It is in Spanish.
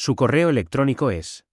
Su correo electrónico es